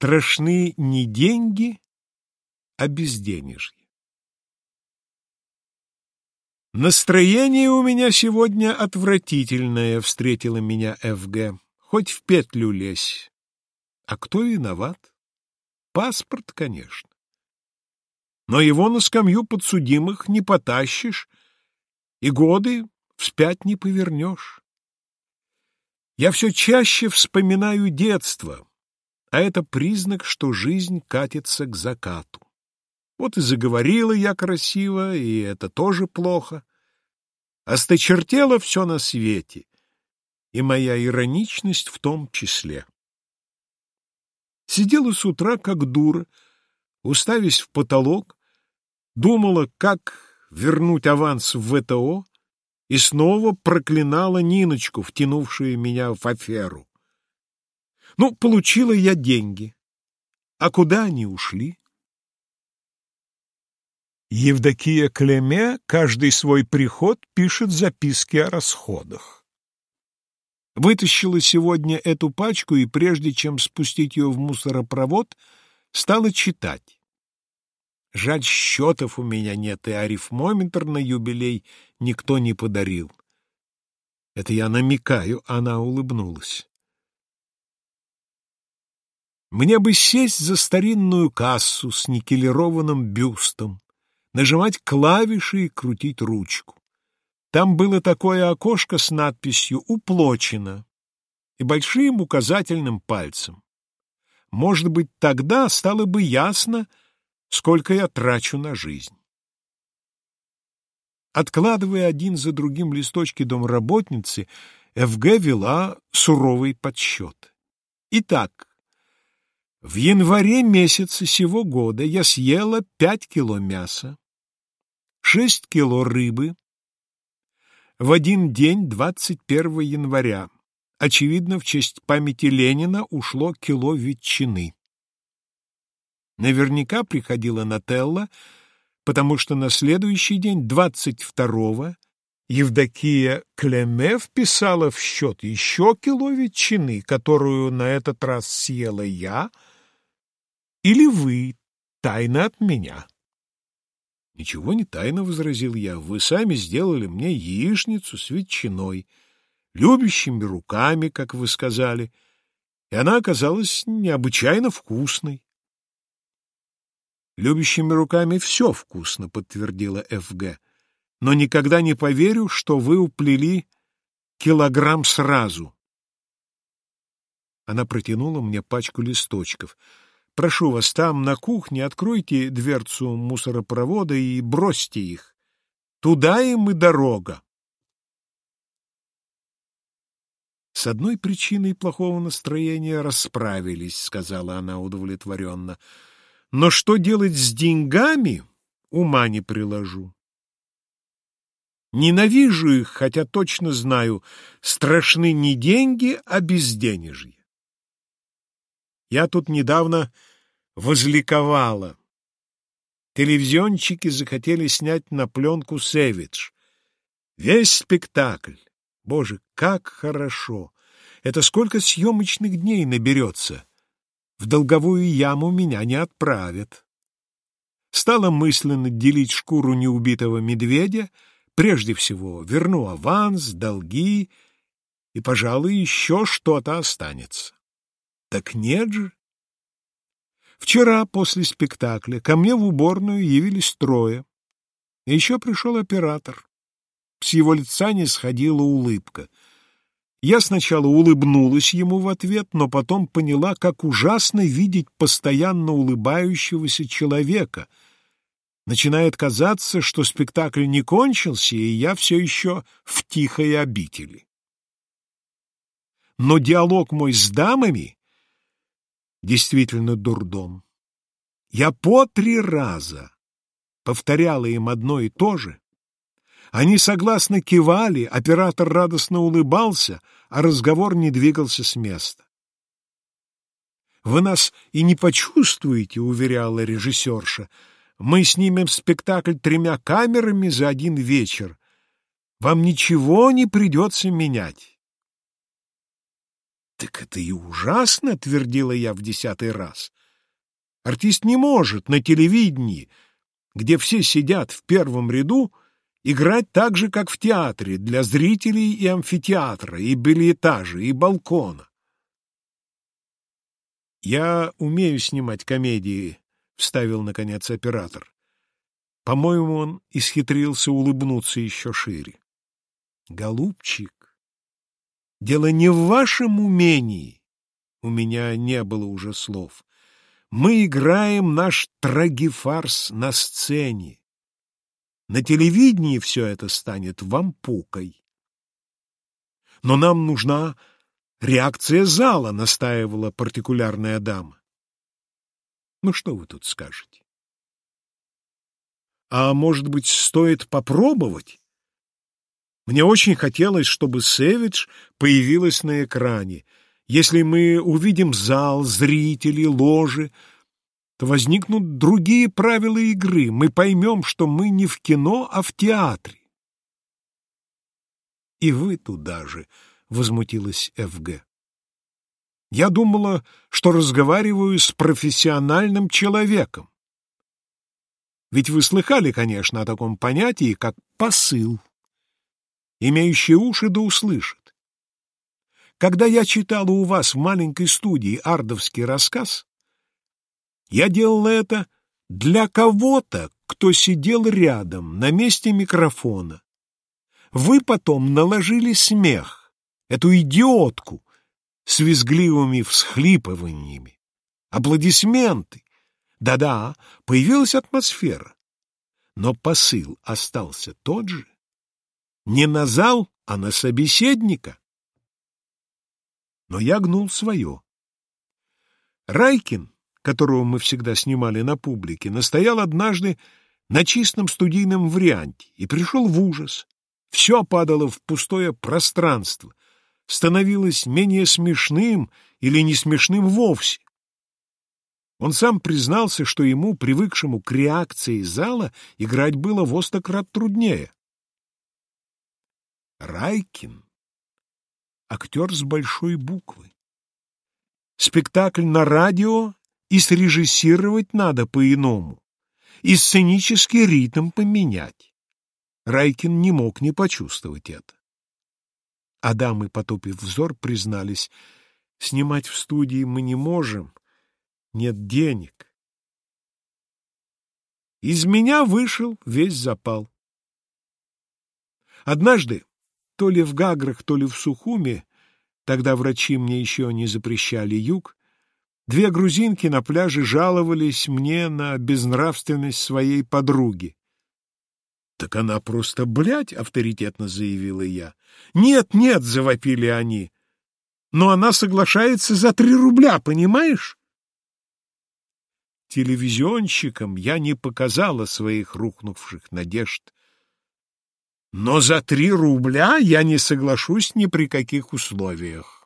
Страшны не деньги, а безденежье. Настроение у меня сегодня отвратительное, встретила меня ФГ. Хоть в петлю лезь. А кто виноват? Паспорт, конечно. Но его на скамью подсудимых не потащишь, и годы вспять не повернешь. Я все чаще вспоминаю детство, а это признак, что жизнь катится к закату. Вот и заговорила я красиво, и это тоже плохо. Осточертело все на свете, и моя ироничность в том числе. Сидела с утра, как дура, уставясь в потолок, думала, как вернуть аванс в ВТО, и снова проклинала Ниночку, втянувшую меня в аферу. Ну, получила я деньги. А куда они ушли? Евдокия Клеме каждый свой приход пишет записки о расходах. Вытащила сегодня эту пачку и, прежде чем спустить ее в мусоропровод, стала читать. Жаль, счетов у меня нет, и арифмометр на юбилей никто не подарил. Это я намекаю, она улыбнулась. Мне бы сесть за старинную кассу с никелированным бюстом, нажимать клавиши и крутить ручку. Там было такое окошко с надписью «Уплочено» и большим указательным пальцем. Может быть, тогда стало бы ясно, сколько я трачу на жизнь. Откладывая один за другим листочки домработницы, ФГ вела суровый подсчет. Итак, в январе месяце сего года я съела пять кило мяса, шесть кило рыбы. В один день, 21 января, очевидно, в честь памяти Ленина ушло кило ветчины. Наверняка приходила Нателла, потому что на следующий день, 22-го, Евдокия Клеме вписала в счет еще кило ветчины, которую на этот раз съела я, или вы, тайно от меня. Ничего не тайно, — возразил я, — вы сами сделали мне яичницу с ветчиной, любящими руками, как вы сказали, и она оказалась необычайно вкусной. Любящими руками все вкусно, — подтвердила ФГ, — но никогда не поверю, что вы уплели килограмм сразу. Она протянула мне пачку листочков — Прошу вас, там, на кухне, откройте дверцу мусоропровода и бросьте их. Туда им и дорога. С одной причиной плохого настроения расправились, сказала она удовлетворенно. Но что делать с деньгами, ума не приложу. Ненавижу их, хотя точно знаю, страшны не деньги, а безденежье. Я тут недавно возликовала. Телевизионщики захотели снять на пленку «Сэвидж». Весь спектакль. Боже, как хорошо! Это сколько съемочных дней наберется. В долговую яму меня не отправят. Стала мысленно делить шкуру неубитого медведя. Прежде всего верну аванс, долги, и, пожалуй, еще что-то останется. Так нет же. Вчера после спектакля ко мне в уборную явились трое. Еще пришел оператор. С его лица не сходила улыбка. Я сначала улыбнулась ему в ответ, но потом поняла, как ужасно видеть постоянно улыбающегося человека. Начинает казаться, что спектакль не кончился, и я все еще в тихой обители. Но диалог мой с дамами действительно дурдом. Я по три раза повторяла им одно и то же. Они согласно кивали, оператор радостно улыбался, а разговор не двигался с места. «Вы нас и не почувствуете», — уверяла режиссерша. «Мы снимем спектакль тремя камерами за один вечер. Вам ничего не придется менять». Так это и ужасно, твердила я в десятый раз. Артист не может на телевидении, где все сидят в первом ряду, играть так же, как в театре, для зрителей и амфитеатра, и бельетажа, и балкона. «Я умею снимать комедии», — вставил, наконец, оператор. По-моему, он исхитрился улыбнуться еще шире. «Голубчик, дело не в вашем умении». У меня не было уже слов. Мы играем наш трагифарс на сцене. На телевидении все это станет вампукой. Но нам нужна реакция зала, настаивала партикулярная дама. Ну что вы тут скажете? А может быть, стоит попробовать? Мне очень хотелось, чтобы Сэвидж появилась на экране. Если мы увидим зал, зрителей, ложи, то возникнут другие правила игры. Мы поймем, что мы не в кино, а в театре. И вы туда же, — возмутилась ФГ. Я думала, что разговариваю с профессиональным человеком. Ведь вы слыхали, конечно, о таком понятии, как посыл. Имеющие уши да услышат. Когда я читала у вас в маленькой студии ардовский рассказ, я делала это для кого-то, кто сидел рядом, на месте микрофона. Вы потом наложили смех, эту идиотку, с визгливыми всхлипываниями, аплодисменты. Да-да, появилась атмосфера. Но посыл остался тот же. Не на зал, а на собеседника. Но я гнул свое. Райкин которого мы всегда снимали на публике, настоял однажды на чистом студийном варианте и пришел в ужас. Все падало в пустое пространство, становилось менее смешным или не смешным вовсе. Он сам признался, что ему, привыкшему к реакции зала, играть было в крат труднее. Райкин — актер с большой буквы. Спектакль на радио и срежиссировать надо по-иному, и сценический ритм поменять. Райкин не мог не почувствовать это. Адамы, потупив взор, признались, снимать в студии мы не можем, нет денег. Из меня вышел весь запал. Однажды, то ли в Гаграх, то ли в Сухуме, тогда врачи мне еще не запрещали юг, Две грузинки на пляже жаловались мне на безнравственность своей подруги. «Так она просто блядь!» — авторитетно заявила я. «Нет, нет!» — завопили они. «Но она соглашается за три рубля, понимаешь?» Телевизионщикам я не показала своих рухнувших надежд. Но за три рубля я не соглашусь ни при каких условиях.